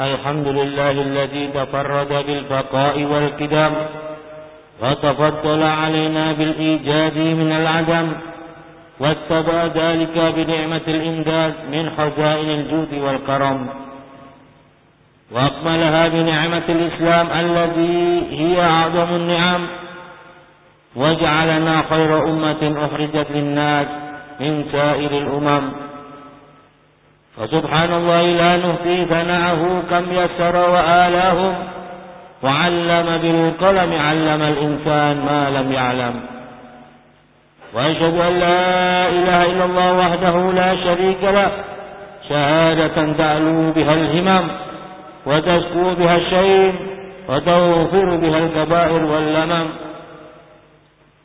الحمد لله الذي تفرد بالبقاء والقدام وتفضل علينا بالإيجاد من العدم واتبع ذلك بنعمة الإمداد من خزائن الجود والكرم. وأكملها بنعمة الإسلام الذي هي أعظم النعم. وجعلنا خير أمة أخرجت للناس من سائر الأمم. فسبحان الله لا نهدي ثناءه كم يسر وآلاهم وعلم بالقلم علم الإنسان ما لم يعلم. وأشهد أن لا إله إلا الله وحده لا شريك له. شهادة تعلو بها الهمم وتسكو بها الشيم وتغفر بها الكبائر واللمم.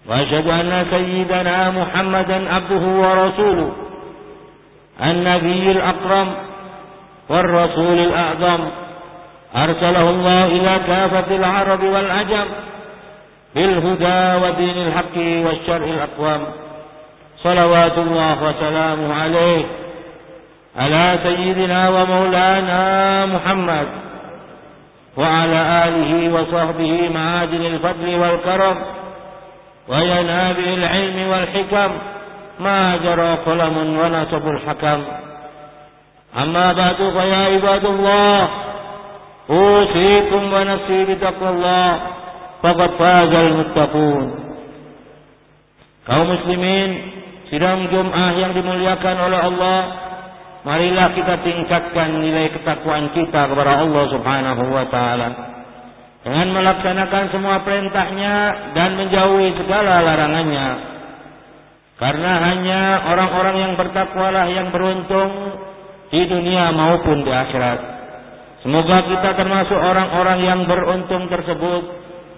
وأشهد أن سيدنا محمدا عبده ورسوله. النبي الأكرم والرسول الأعظم. أرسله الله إلى كافة العرب والعجم بالهدى ودين الحق والشرع الأقوام صلوات الله وسلامه عليه. على سيدنا ومولانا محمد وعلى آله وصحبه معادن الفضل والكرم وينابع العلم والحكم. ما جرى قلم ونصب الحكم أما بعد فيا عباد الله أوصيكم ونفسي بتقوى الله فقد فاز المتقون kaum muslimin sidang Jum'ah yang dimuliakan oleh Allah marilah kita tingkatkan nilai ketakwaan kita kepada Allah Subhanahu wa taala dengan melaksanakan semua perintahnya dan menjauhi segala larangannya karena hanya orang-orang yang bertakwalah yang beruntung di dunia maupun di akhirat. Semoga kita termasuk orang-orang yang beruntung tersebut.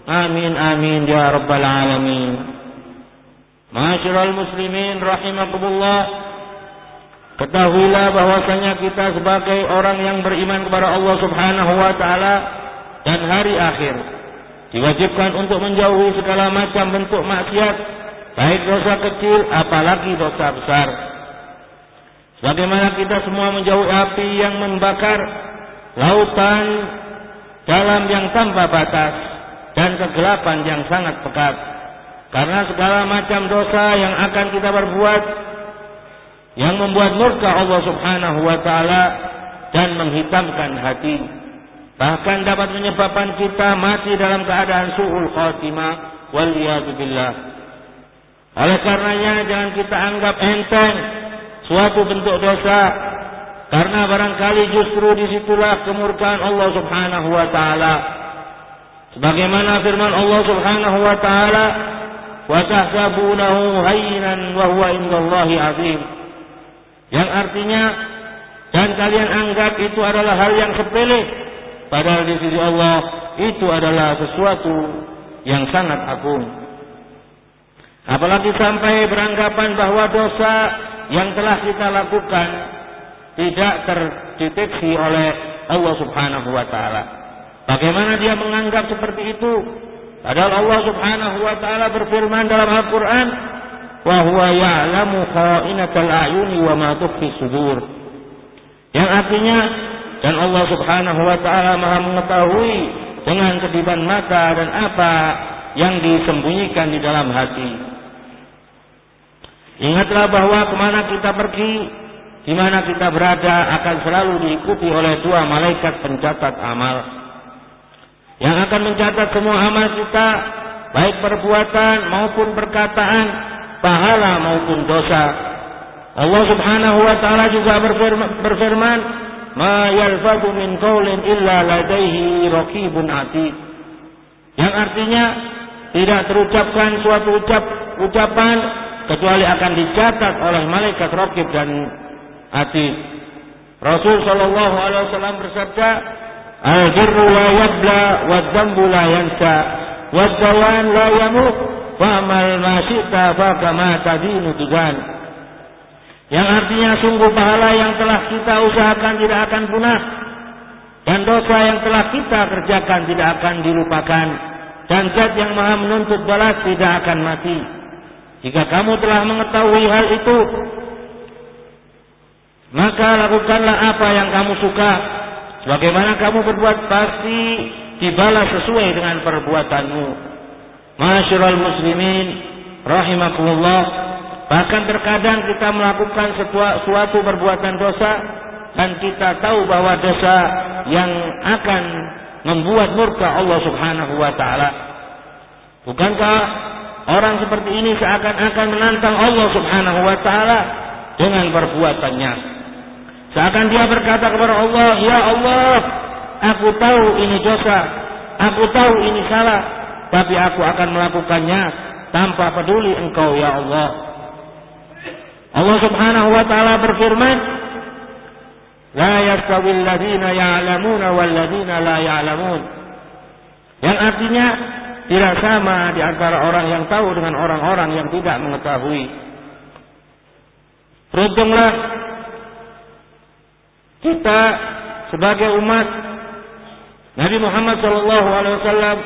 Amin amin ya rabbal alamin. Masyiral muslimin rahimakumullah. Ketahuilah bahwasanya kita sebagai orang yang beriman kepada Allah Subhanahu wa taala dan hari akhir diwajibkan untuk menjauhi segala macam bentuk maksiat baik dosa kecil apalagi dosa besar. Bagaimana kita semua menjauhi api yang membakar lautan dalam yang tanpa batas dan kegelapan yang sangat pekat. Karena segala macam dosa yang akan kita berbuat yang membuat murka Allah Subhanahu wa taala dan menghitamkan hati bahkan dapat menyebabkan kita mati dalam keadaan suul khatimah wal billah. Oleh karenanya jangan kita anggap enteng suatu bentuk dosa karena barangkali justru di situlah kemurkaan Allah Subhanahu wa taala. Sebagaimana firman Allah Subhanahu wa taala, "Wa tahsabunahu hayyinan wa huwa indallahi azim." Yang artinya dan kalian anggap itu adalah hal yang sepele padahal di sisi Allah itu adalah sesuatu yang sangat agung. Apalagi sampai beranggapan bahwa dosa yang telah kita lakukan tidak terdeteksi oleh Allah Subhanahu wa taala. Bagaimana dia menganggap seperti itu? Padahal Allah Subhanahu wa taala berfirman dalam Al-Qur'an, "Wa huwa ya'lamu kha'inatal a'yuni wa ma sudur." Yang artinya dan Allah Subhanahu wa taala Maha mengetahui dengan kediban mata dan apa yang disembunyikan di dalam hati. Ingatlah bahwa ke mana kita pergi, di mana kita berada akan selalu diikuti oleh dua malaikat pencatat amal. Yang akan mencatat semua amal kita, baik perbuatan maupun perkataan, pahala maupun dosa. Allah Subhanahu wa taala juga berfirman, "Ma yalfadhu min qawlin illa ladaihi raqibun atid." Yang artinya tidak terucapkan suatu ucap ucapan kecuali akan dicatat oleh malaikat rokib dan atid. Rasul Shallallahu Alaihi Wasallam bersabda, al birru la yabla, wa dzambu la yansa, wa dawan la yamut, fa'mal ma syi'ta fa kama tadinu tugan. Yang artinya sungguh pahala yang telah kita usahakan tidak akan punah dan dosa yang telah kita kerjakan tidak akan dilupakan dan zat yang maha menuntut balas tidak akan mati. Jika kamu telah mengetahui hal itu, maka lakukanlah apa yang kamu suka Bagaimana kamu berbuat pasti dibalas sesuai dengan perbuatanmu. Masyurul muslimin rahimakumullah. Bahkan terkadang kita melakukan suatu perbuatan dosa dan kita tahu bahwa dosa yang akan membuat murka Allah Subhanahu wa taala. Bukankah orang seperti ini seakan-akan menantang Allah Subhanahu wa taala dengan perbuatannya? Seakan dia berkata kepada Allah, "Ya Allah, aku tahu ini dosa, aku tahu ini salah, tapi aku akan melakukannya tanpa peduli Engkau ya Allah." Allah Subhanahu wa taala berfirman, "La wal la ya'lamuun." Yang artinya tidak sama di antara orang yang tahu dengan orang-orang yang tidak mengetahui. Beruntunglah kita sebagai umat Nabi Muhammad SAW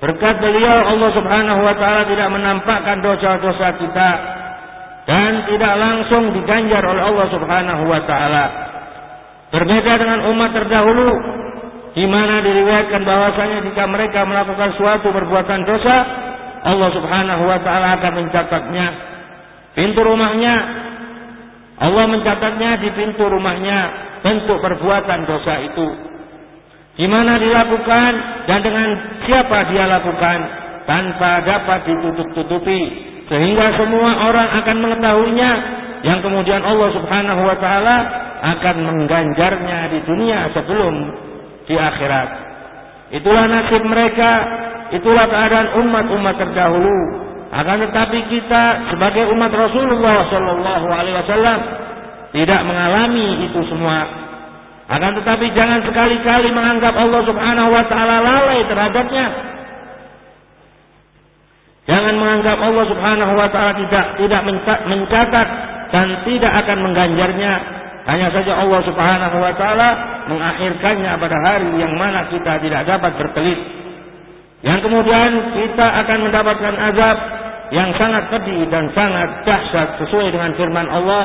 berkat beliau Allah Subhanahu wa taala tidak menampakkan dosa-dosa kita dan tidak langsung diganjar oleh Allah Subhanahu wa taala. Berbeda dengan umat terdahulu di mana diriwayatkan bahwasanya jika mereka melakukan suatu perbuatan dosa, Allah Subhanahu wa taala akan mencatatnya pintu rumahnya. Allah mencatatnya di pintu rumahnya bentuk perbuatan dosa itu. Di mana dilakukan dan dengan siapa dia lakukan tanpa dapat ditutup-tutupi. Sehingga semua orang akan mengetahuinya. Yang kemudian Allah Subhanahu wa taala akan mengganjarnya di dunia sebelum di akhirat. Itulah nasib mereka, itulah keadaan umat-umat terdahulu akan tetapi kita sebagai umat Rasulullah Shallallahu Alaihi Wasallam tidak mengalami itu semua. Akan tetapi jangan sekali-kali menganggap Allah Subhanahu Wa Taala lalai terhadapnya. Jangan menganggap Allah Subhanahu Wa Taala tidak tidak mencatat dan tidak akan mengganjarnya. Hanya saja Allah Subhanahu Wa Taala mengakhirkannya pada hari yang mana kita tidak dapat berkelit. Yang kemudian kita akan mendapatkan azab yang sangat pedih dan sangat dahsyat sesuai dengan firman Allah.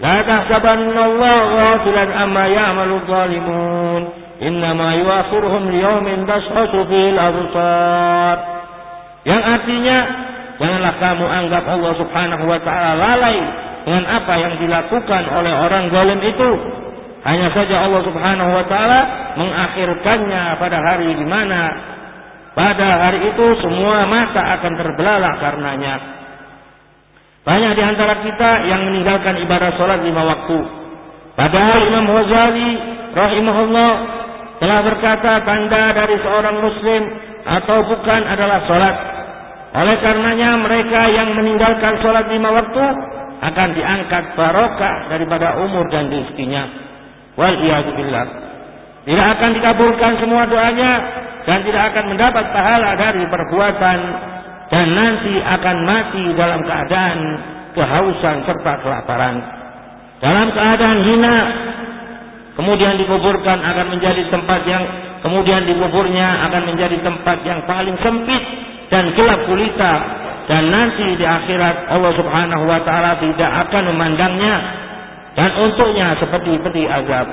La tahsabanna Allah ghafilan amma ya'malu zalimun. Innama yuakhiruhum liyaumin fil absar. Yang artinya janganlah kamu anggap Allah Subhanahu wa taala lalai dengan apa yang dilakukan oleh orang zalim itu hanya saja Allah Subhanahu wa taala mengakhirkannya pada hari di mana pada hari itu semua mata akan terbelalak karenanya. Banyak di antara kita yang meninggalkan ibadah sholat lima waktu. Padahal Imam Ghazali rahimahullah telah berkata tanda dari seorang muslim atau bukan adalah sholat. Oleh karenanya mereka yang meninggalkan sholat lima waktu akan diangkat barokah daripada umur dan rezekinya. Wal Tidak akan dikabulkan semua doanya dan tidak akan mendapat pahala dari perbuatan dan nanti akan mati dalam keadaan kehausan serta kelaparan. Dalam keadaan hina kemudian dikuburkan akan menjadi tempat yang kemudian dikuburnya akan menjadi tempat yang paling sempit dan gelap gulita dan nanti di akhirat Allah Subhanahu wa taala tidak akan memandangnya dan untuknya seperti peti azab.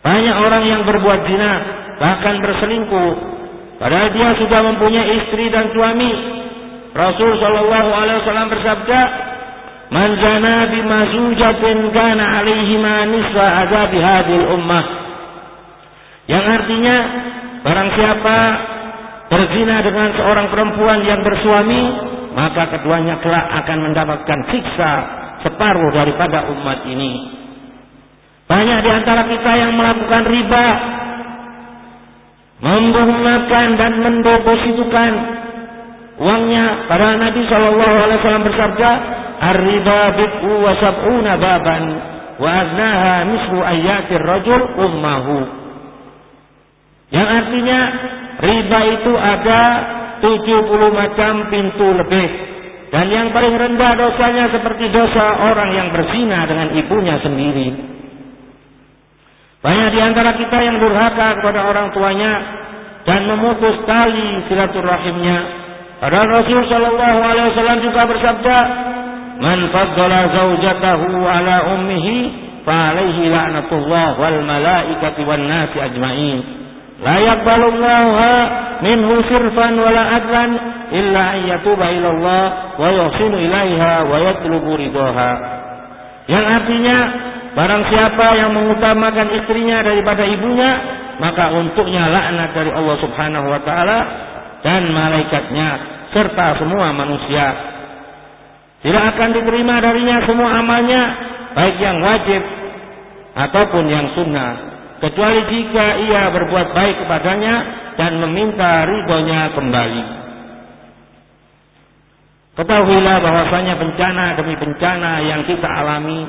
Banyak orang yang berbuat zina bahkan berselingkuh. Padahal dia sudah mempunyai istri dan suami. Rasul sallallahu alaihi wasallam bersabda man zana bi mazujatin kana alaihi ma nisfa azab hadhil ummah. Yang artinya barang siapa berzina dengan seorang perempuan yang bersuami maka keduanya kelak akan mendapatkan siksa separuh daripada umat ini. Banyak di antara kita yang melakukan riba menggunakan dan mendepositukan uangnya. Pada Nabi Shallallahu Alaihi Wasallam bersabda Ar-riba bid'u wa sab'una baban wa aznaha mislu ayatir rajul ummahu. Yang artinya riba itu ada 70 macam pintu lebih. Dan yang paling rendah dosanya seperti dosa orang yang berzina dengan ibunya sendiri. Banyak di antara kita yang durhaka kepada orang tuanya dan memutus tali silaturahimnya. Padahal Rasul Shallallahu Alaihi Wasallam juga bersabda, "Man faddala zaujatahu ala ummihi fa alaihi la'natullah wal malaikati wan nasi ajmain la yaqbalullahu minhu sirfan wala adlan illa an yatuba ila Allah wa yuhsinu ilaiha wa yatlubu ridaha yang artinya barang siapa yang mengutamakan istrinya daripada ibunya maka untuknya laknat dari Allah Subhanahu wa taala dan malaikatnya serta semua manusia. Tidak akan diterima darinya semua amalnya baik yang wajib ataupun yang sunnah kecuali jika ia berbuat baik kepadanya dan meminta ridhonya kembali. Ketahuilah bahwasanya bencana demi bencana yang kita alami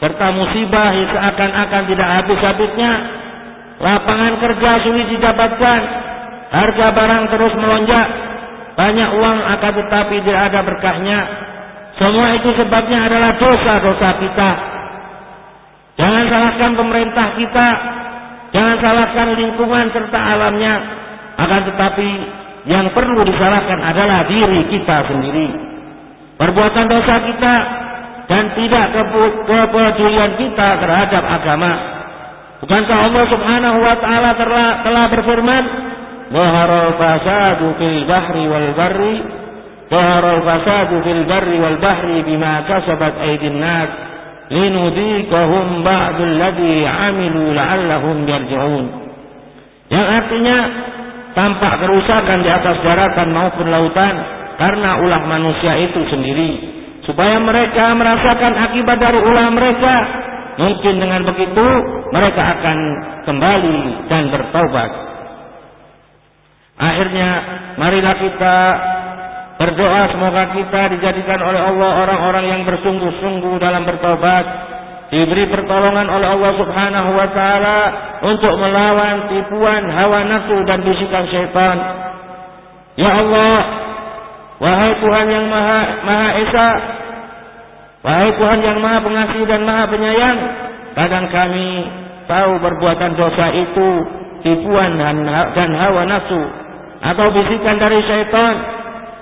serta musibah yang seakan-akan tidak habis-habisnya Lapangan kerja sulit didapatkan. Harga barang terus melonjak. Banyak uang akan tetapi tidak ada berkahnya. Semua itu sebabnya adalah dosa-dosa kita. Jangan salahkan pemerintah kita. Jangan salahkan lingkungan serta alamnya. Akan tetapi yang perlu disalahkan adalah diri kita sendiri. Perbuatan dosa kita dan tidak kepedulian kita terhadap agama Bukankah Allah Subhanahu wa taala telah, telah berfirman, "Dhaharal fasadu fil bahri wal barri" Dhaharal fasadu fil barri wal bahri bima kasabat aydin nas linudhiqahum ba'dal ladzi 'amilu la'allahum yarji'un. Yang artinya tampak kerusakan di atas daratan maupun lautan karena ulah manusia itu sendiri supaya mereka merasakan akibat dari ulah mereka Mungkin dengan begitu mereka akan kembali dan bertaubat. Akhirnya marilah kita berdoa semoga kita dijadikan oleh Allah orang-orang yang bersungguh-sungguh dalam bertobat, diberi pertolongan oleh Allah Subhanahu wa taala untuk melawan tipuan hawa nafsu dan bisikan syaitan. Ya Allah, wahai Tuhan yang Maha Maha Esa, Wahai Tuhan yang maha pengasih dan maha penyayang, kadang kami tahu perbuatan dosa itu tipuan dan hawa nafsu atau bisikan dari syaitan.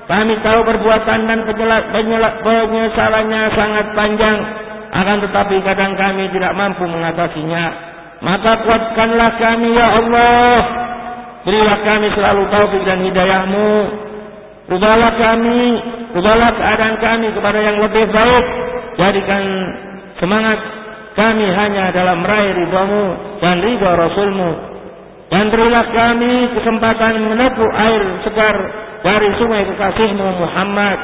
Kami tahu perbuatan dan penyesalannya sangat panjang, akan tetapi kadang kami tidak mampu mengatasinya. Maka kuatkanlah kami ya Allah. Berilah kami selalu taufik dan hidayahmu. Rubahlah kami, rubahlah keadaan kami kepada yang lebih baik Jadikan semangat kami hanya dalam meraih ridhamu dan ridha Rasulmu. Dan berilah kami kesempatan menepuh air segar dari sungai kekasihmu Muhammad.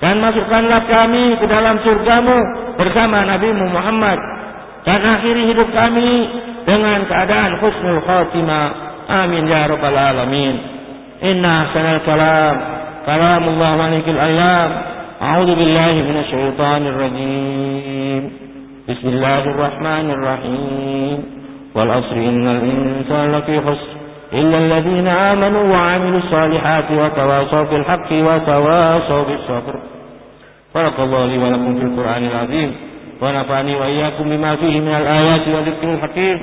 Dan masukkanlah kami ke dalam surgamu bersama Nabi Muhammad. Dan akhiri hidup kami dengan keadaan husnul khatimah. Amin ya rabbal alamin. Inna sanal kalam. Kalamullah malikul alam. A'udhu billahi minasy syaithanir rajim. Bismillahirrahmanirrahim. Rahmanir rahim wal asri innal insan lafi khusr إلا الذين آمنوا وعملوا الصالحات وتواصوا بالحق وتواصوا بالصبر بارك الله لي ولكم في القرآن العظيم ونفعني وإياكم بما فيه من الآيات والذكر الحكيم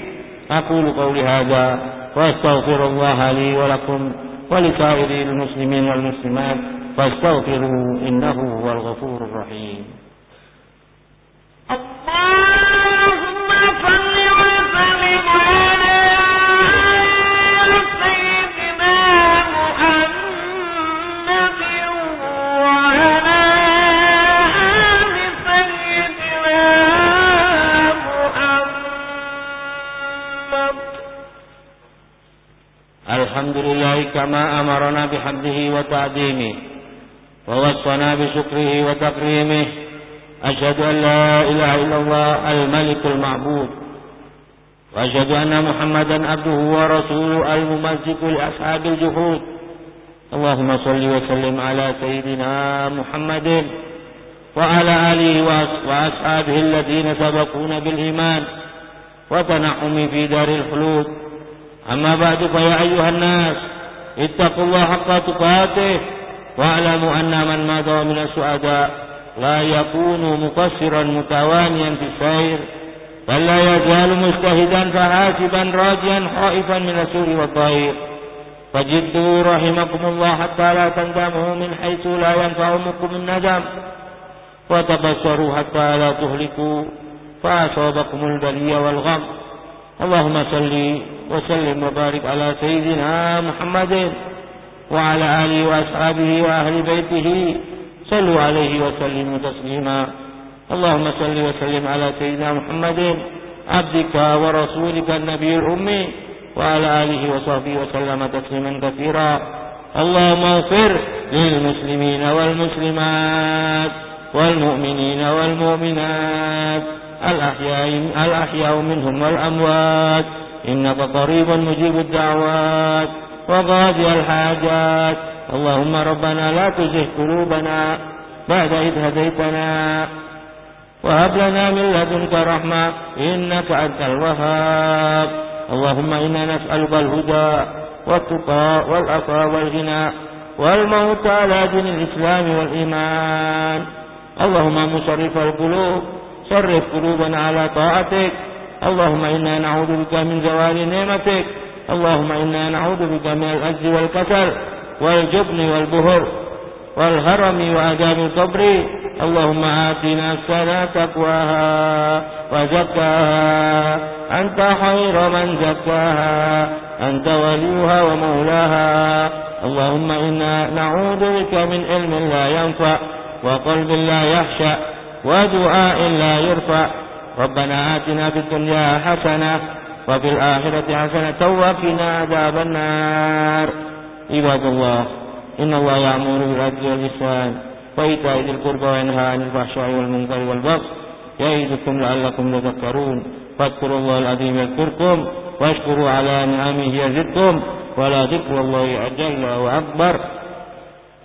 أقول قولي هذا وأستغفر الله لي ولكم ولسائر المسلمين والمسلمات فاستغفروا إنه هو الغفور الرحيم. اللهم وتعظيمه. ووصنا بشكره وتكريمه. أشهد أن لا إله إلا الله الملك المعبود. وأشهد أن محمدا عبده ورسوله الممزق لأصحاب الجهود اللهم صل وسلم على سيدنا محمد وعلى آله وأصحابه الذين سبقونا بالإيمان وتنعم في دار الخلود. أما بعد فيا أيها الناس اتقوا الله حق تقاته واعلموا أن من مضى من السعداء لا يكون مقصرا متوانيا في السير بل لا يزال مجتهدا فحاسبا راجيا خائفا من السوء والضير فجدوا رحمكم الله حتى لا تندموا من حيث لا ينفعكم الندم وتبصروا حتى لا تهلكوا فأصابكم البلي والغم اللهم صل وسلم وبارك على سيدنا محمد وعلى آله وأصحابه وأهل بيته. صلوا عليه وسلموا تسليما. اللهم صل وسلم على سيدنا محمد عبدك ورسولك النبي الأمي وعلى آله وصحبه وسلم تسليما كثيرا. اللهم اغفر للمسلمين والمسلمات والمؤمنين والمؤمنات الأحياء, الأحياء منهم والأموات إنك قريب مجيب الدعوات وقاضي الحاجات. اللهم ربنا لا تزه قلوبنا بعد إذ هديتنا وهب لنا من لدنك رحمة إنك أنت الوهاب. اللهم إنا نسألك الهدى والتقى والعفا والغنى والموت على دين الإسلام والإيمان. اللهم مصرف القلوب صرف قلوبنا على طاعتك اللهم إنا نعوذ بك من زوال نعمتك. اللهم إنا نعوذ بك من العجز والكسل والجبن والبهر والهرم وعذاب القبر. اللهم آت نفسنا تقواها وزكاها. أنت خير من زكاها. أنت وليها ومولاها. اللهم إنا نعوذ بك من علم لا ينفع وقلب لا يخشى ودعاء لا يرفع. ربنا آتنا في الدنيا حسنة وفي الآخرة حسنة وقنا عذاب النار. عباد الله إن الله يأمر بالعدل والإحسان وإيتاء ذي القربى وينهى عن الفحشاء والمنكر والبغي يعظكم لعلكم تذكرون. فاذكروا الله العظيم يذكركم واشكروا على نعمه يزدكم. ولا ذكر الله أجل وأكبر.